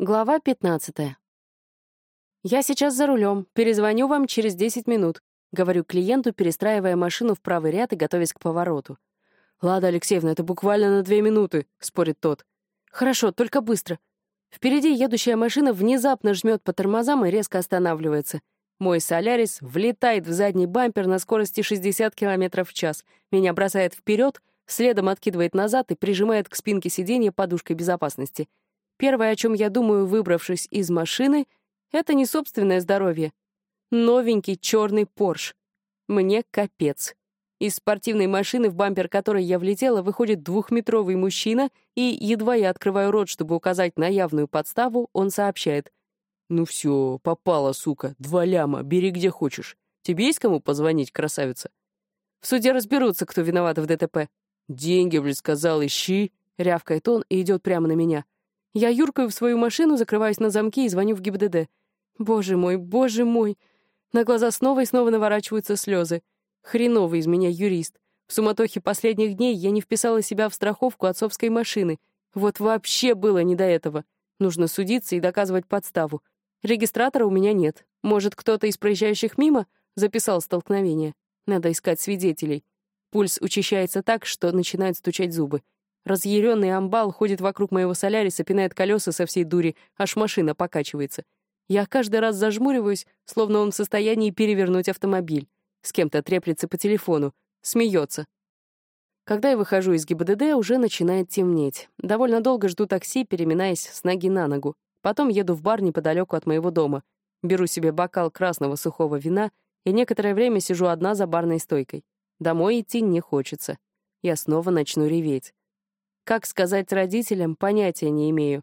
Глава 15. «Я сейчас за рулем. Перезвоню вам через 10 минут», — говорю клиенту, перестраивая машину в правый ряд и готовясь к повороту. «Лада Алексеевна, это буквально на две минуты», — спорит тот. «Хорошо, только быстро». Впереди едущая машина внезапно жмет по тормозам и резко останавливается. Мой «Солярис» влетает в задний бампер на скорости 60 км в час. Меня бросает вперед, следом откидывает назад и прижимает к спинке сиденья подушкой безопасности — Первое, о чем я думаю, выбравшись из машины, это не собственное здоровье. Новенький черный Порш. Мне капец. Из спортивной машины, в бампер которой я влетела, выходит двухметровый мужчина, и, едва я открываю рот, чтобы указать на явную подставу, он сообщает. «Ну все, попала, сука, два ляма, бери где хочешь. Тебе есть кому позвонить, красавица?» В суде разберутся, кто виноват в ДТП. «Деньги, блядь, сказал, ищи», — рявкает он и идет прямо на меня. Я юркаю в свою машину, закрываюсь на замки и звоню в ГИБДД. Боже мой, боже мой. На глаза снова и снова наворачиваются слезы. Хреновый из меня юрист. В суматохе последних дней я не вписала себя в страховку отцовской машины. Вот вообще было не до этого. Нужно судиться и доказывать подставу. Регистратора у меня нет. Может, кто-то из проезжающих мимо записал столкновение. Надо искать свидетелей. Пульс учащается так, что начинают стучать зубы. Разъяренный амбал ходит вокруг моего соляриса, пинает колеса со всей дури, аж машина покачивается. Я каждый раз зажмуриваюсь, словно он в состоянии перевернуть автомобиль. С кем-то треплется по телефону, смеется. Когда я выхожу из ГИБДД, уже начинает темнеть. Довольно долго жду такси, переминаясь с ноги на ногу. Потом еду в бар неподалеку от моего дома. Беру себе бокал красного сухого вина и некоторое время сижу одна за барной стойкой. Домой идти не хочется. Я снова начну реветь. Как сказать родителям, понятия не имею.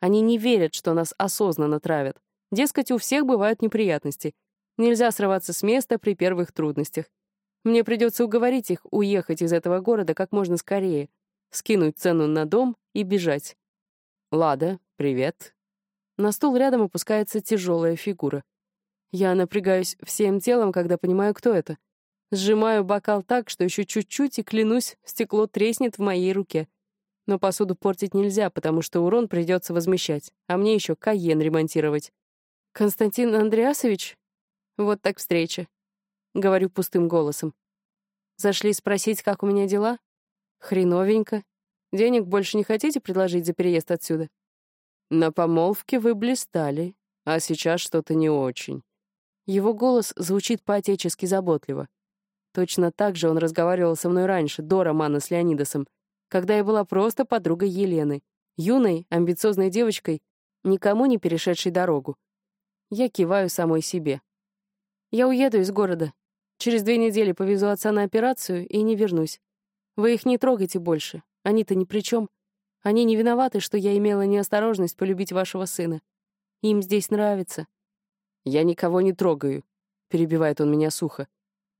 Они не верят, что нас осознанно травят. Дескать, у всех бывают неприятности. Нельзя срываться с места при первых трудностях. Мне придется уговорить их уехать из этого города как можно скорее, скинуть цену на дом и бежать. «Лада, привет». На стул рядом опускается тяжелая фигура. Я напрягаюсь всем телом, когда понимаю, кто это. Сжимаю бокал так, что еще чуть-чуть, и, клянусь, стекло треснет в моей руке. Но посуду портить нельзя, потому что урон придется возмещать, а мне еще Каен ремонтировать. «Константин Андреасович?» Вот так встреча. Говорю пустым голосом. Зашли спросить, как у меня дела? Хреновенько. Денег больше не хотите предложить за переезд отсюда? На помолвке вы блистали, а сейчас что-то не очень. Его голос звучит по-отечески заботливо. Точно так же он разговаривал со мной раньше, до романа с Леонидосом — когда я была просто подругой Елены, юной, амбициозной девочкой, никому не перешедшей дорогу. Я киваю самой себе. Я уеду из города. Через две недели повезу отца на операцию и не вернусь. Вы их не трогайте больше. Они-то ни при чем. Они не виноваты, что я имела неосторожность полюбить вашего сына. Им здесь нравится. Я никого не трогаю, перебивает он меня сухо.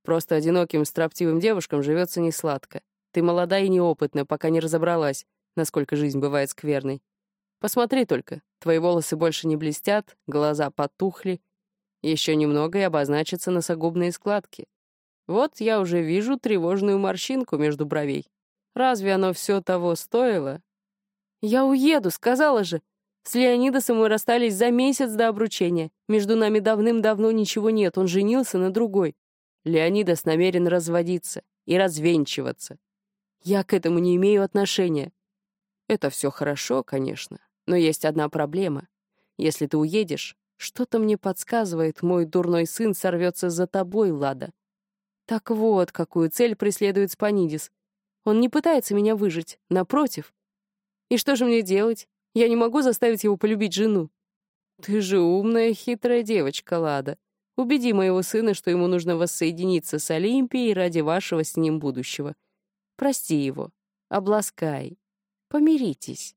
Просто одиноким строптивым девушкам живется несладко. Ты молода и неопытна, пока не разобралась, насколько жизнь бывает скверной. Посмотри только, твои волосы больше не блестят, глаза потухли. Еще немного и обозначатся носогубные складки. Вот я уже вижу тревожную морщинку между бровей. Разве оно все того стоило? Я уеду, сказала же. С Леонидосом мы расстались за месяц до обручения. Между нами давным-давно ничего нет, он женился на другой. Леонидос намерен разводиться и развенчиваться. Я к этому не имею отношения. Это все хорошо, конечно, но есть одна проблема. Если ты уедешь, что-то мне подсказывает, мой дурной сын сорвется за тобой, Лада. Так вот, какую цель преследует Спанидис. Он не пытается меня выжить, напротив. И что же мне делать? Я не могу заставить его полюбить жену. Ты же умная, хитрая девочка, Лада. Убеди моего сына, что ему нужно воссоединиться с Олимпией ради вашего с ним будущего. Прости его, обласкай, помиритесь.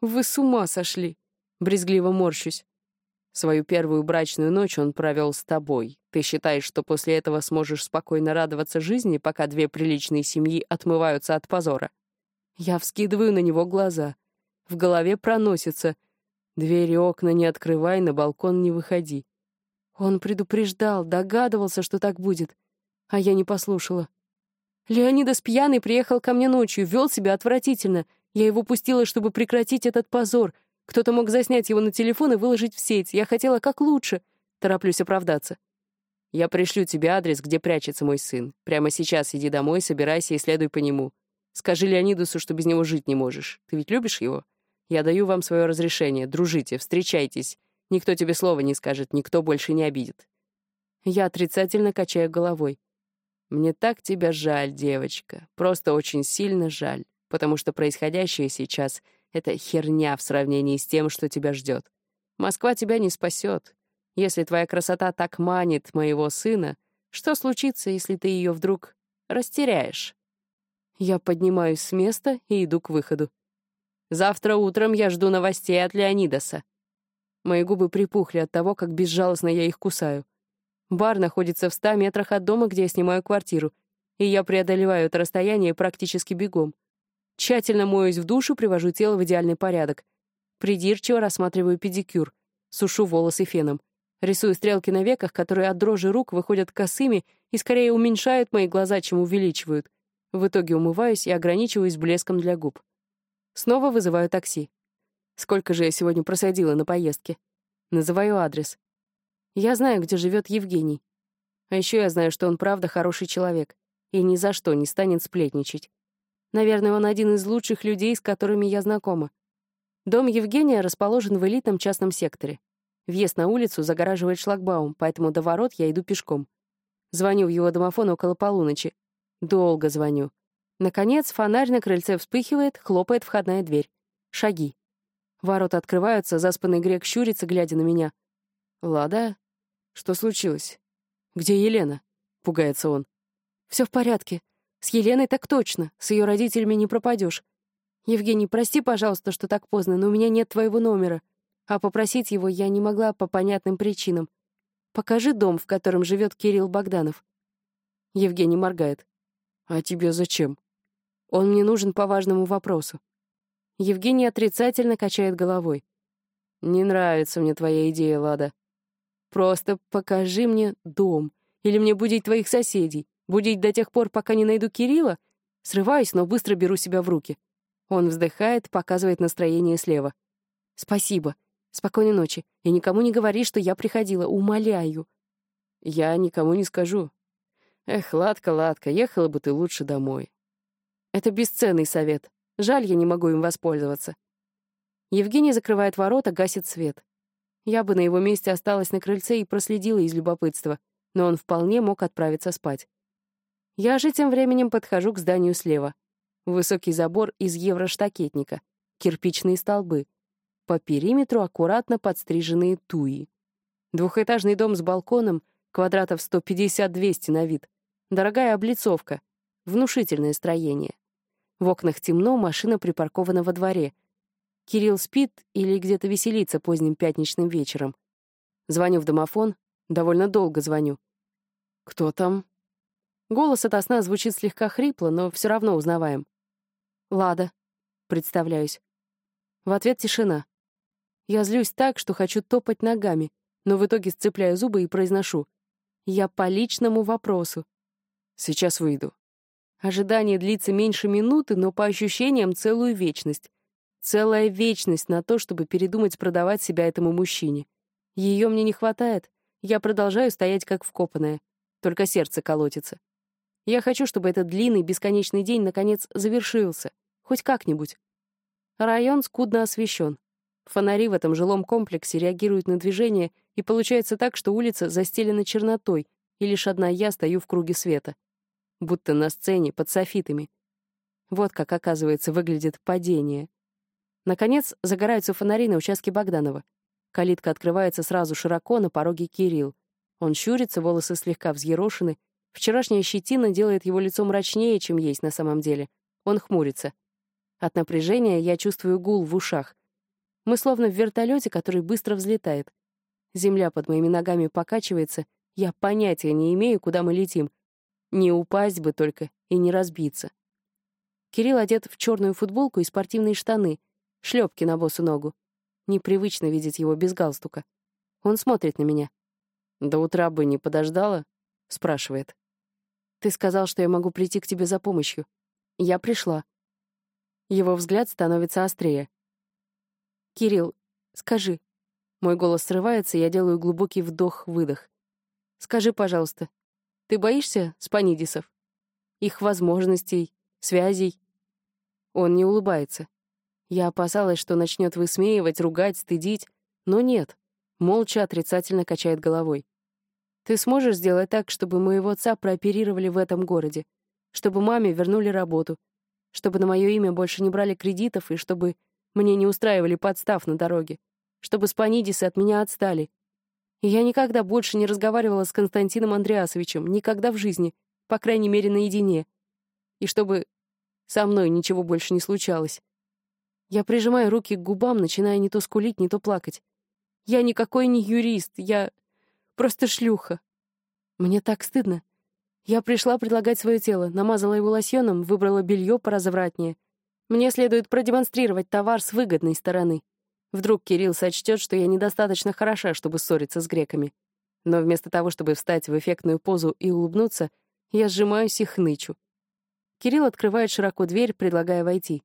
Вы с ума сошли, брезгливо морщусь. Свою первую брачную ночь он провел с тобой. Ты считаешь, что после этого сможешь спокойно радоваться жизни, пока две приличные семьи отмываются от позора? Я вскидываю на него глаза. В голове проносится. Двери окна не открывай, на балкон не выходи. Он предупреждал, догадывался, что так будет. А я не послушала. Леонидас пьяный приехал ко мне ночью, вел себя отвратительно. Я его пустила, чтобы прекратить этот позор. Кто-то мог заснять его на телефон и выложить в сеть. Я хотела как лучше. Тороплюсь оправдаться. Я пришлю тебе адрес, где прячется мой сын. Прямо сейчас иди домой, собирайся и следуй по нему. Скажи Леонидусу, что без него жить не можешь. Ты ведь любишь его? Я даю вам свое разрешение. Дружите, встречайтесь. Никто тебе слова не скажет, никто больше не обидит. Я отрицательно качаю головой. Мне так тебя жаль, девочка. Просто очень сильно жаль. Потому что происходящее сейчас — это херня в сравнении с тем, что тебя ждет. Москва тебя не спасет. Если твоя красота так манит моего сына, что случится, если ты ее вдруг растеряешь? Я поднимаюсь с места и иду к выходу. Завтра утром я жду новостей от Леонидаса. Мои губы припухли от того, как безжалостно я их кусаю. Бар находится в ста метрах от дома, где я снимаю квартиру, и я преодолеваю это расстояние практически бегом. Тщательно моюсь в душу, привожу тело в идеальный порядок. Придирчиво рассматриваю педикюр, сушу волосы феном. Рисую стрелки на веках, которые от дрожи рук выходят косыми и скорее уменьшают мои глаза, чем увеличивают. В итоге умываюсь и ограничиваюсь блеском для губ. Снова вызываю такси. Сколько же я сегодня просадила на поездке? Называю адрес. Я знаю, где живет Евгений. А еще я знаю, что он правда хороший человек и ни за что не станет сплетничать. Наверное, он один из лучших людей, с которыми я знакома. Дом Евгения расположен в элитном частном секторе. Въезд на улицу загораживает шлагбаум, поэтому до ворот я иду пешком. Звоню в его домофон около полуночи. Долго звоню. Наконец, фонарь на крыльце вспыхивает, хлопает входная дверь. Шаги. Ворота открываются, заспанный грек щурится, глядя на меня. «Лада? Что случилось? Где Елена?» — пугается он. Все в порядке. С Еленой так точно. С ее родителями не пропадешь. Евгений, прости, пожалуйста, что так поздно, но у меня нет твоего номера. А попросить его я не могла по понятным причинам. Покажи дом, в котором живет Кирилл Богданов. Евгений моргает. А тебе зачем? Он мне нужен по важному вопросу. Евгений отрицательно качает головой. Не нравится мне твоя идея, Лада. Просто покажи мне дом. Или мне будить твоих соседей. Будить до тех пор, пока не найду Кирилла? Срываюсь, но быстро беру себя в руки. Он вздыхает, показывает настроение слева. «Спасибо. Спокойной ночи. И никому не говори, что я приходила. Умоляю». «Я никому не скажу. Эх, Ладка, Ладка, ехала бы ты лучше домой. Это бесценный совет. Жаль, я не могу им воспользоваться. Евгений закрывает ворота, гасит свет. Я бы на его месте осталась на крыльце и проследила из любопытства, но он вполне мог отправиться спать. Я же тем временем подхожу к зданию слева. Высокий забор из евроштакетника, кирпичные столбы. По периметру аккуратно подстриженные туи. Двухэтажный дом с балконом, квадратов 150-200 на вид. Дорогая облицовка, внушительное строение. В окнах темно, машина припаркована во дворе. Кирилл спит или где-то веселится поздним пятничным вечером. Звоню в домофон, довольно долго звоню. «Кто там?» Голос от сна звучит слегка хрипло, но все равно узнаваем. «Лада», — представляюсь. В ответ тишина. Я злюсь так, что хочу топать ногами, но в итоге сцепляю зубы и произношу. «Я по личному вопросу». «Сейчас выйду». Ожидание длится меньше минуты, но по ощущениям целую вечность. Целая вечность на то, чтобы передумать продавать себя этому мужчине. Ее мне не хватает. Я продолжаю стоять как вкопанная. Только сердце колотится. Я хочу, чтобы этот длинный, бесконечный день наконец завершился. Хоть как-нибудь. Район скудно освещен. Фонари в этом жилом комплексе реагируют на движение, и получается так, что улица застелена чернотой, и лишь одна я стою в круге света будто на сцене под софитами. Вот как, оказывается, выглядит падение. Наконец, загораются фонари на участке Богданова. Калитка открывается сразу широко, на пороге Кирилл. Он щурится, волосы слегка взъерошены. Вчерашняя щетина делает его лицо мрачнее, чем есть на самом деле. Он хмурится. От напряжения я чувствую гул в ушах. Мы словно в вертолете, который быстро взлетает. Земля под моими ногами покачивается. Я понятия не имею, куда мы летим. Не упасть бы только и не разбиться. Кирилл одет в черную футболку и спортивные штаны, шлепки на босу ногу. Непривычно видеть его без галстука. Он смотрит на меня. «До утра бы не подождала?» — спрашивает. «Ты сказал, что я могу прийти к тебе за помощью. Я пришла». Его взгляд становится острее. Кирилл, скажи. Мой голос срывается, я делаю глубокий вдох-выдох. Скажи, пожалуйста, ты боишься спанидисов? Их возможностей, связей? Он не улыбается. Я опасалась, что начнет высмеивать, ругать, стыдить, но нет. Молча отрицательно качает головой. Ты сможешь сделать так, чтобы моего отца прооперировали в этом городе, чтобы маме вернули работу, чтобы на мое имя больше не брали кредитов и чтобы мне не устраивали подстав на дороге, чтобы спанидисы от меня отстали. И я никогда больше не разговаривала с Константином Андреасовичем, никогда в жизни, по крайней мере, наедине. И чтобы со мной ничего больше не случалось. Я прижимаю руки к губам, начиная не то скулить, не то плакать. Я никакой не юрист, я просто шлюха. Мне так стыдно. Я пришла предлагать свое тело, намазала его лосьоном, выбрала белье поразвратнее. Мне следует продемонстрировать товар с выгодной стороны. Вдруг Кирилл сочтет, что я недостаточно хороша, чтобы ссориться с греками. Но вместо того, чтобы встать в эффектную позу и улыбнуться, я сжимаюсь и хнычу. Кирилл открывает широко дверь, предлагая войти.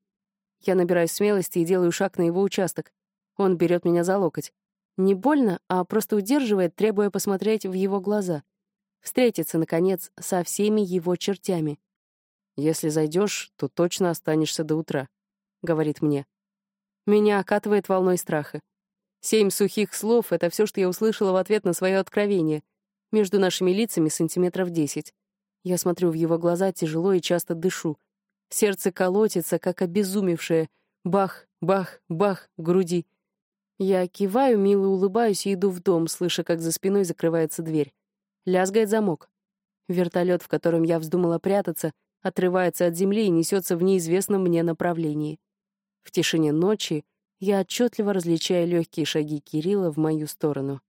Я набираю смелости и делаю шаг на его участок. Он берет меня за локоть. Не больно, а просто удерживает, требуя посмотреть в его глаза. Встретиться, наконец, со всеми его чертями. «Если зайдешь, то точно останешься до утра», — говорит мне. Меня окатывает волной страха. Семь сухих слов — это все, что я услышала в ответ на свое откровение. Между нашими лицами сантиметров десять. Я смотрю в его глаза тяжело и часто дышу. Сердце колотится, как обезумевшее. Бах, бах, бах в груди. Я киваю, мило улыбаюсь и иду в дом, слыша, как за спиной закрывается дверь. Лязгает замок. Вертолет, в котором я вздумала прятаться, отрывается от земли и несется в неизвестном мне направлении. В тишине ночи я отчетливо различаю легкие шаги Кирилла в мою сторону.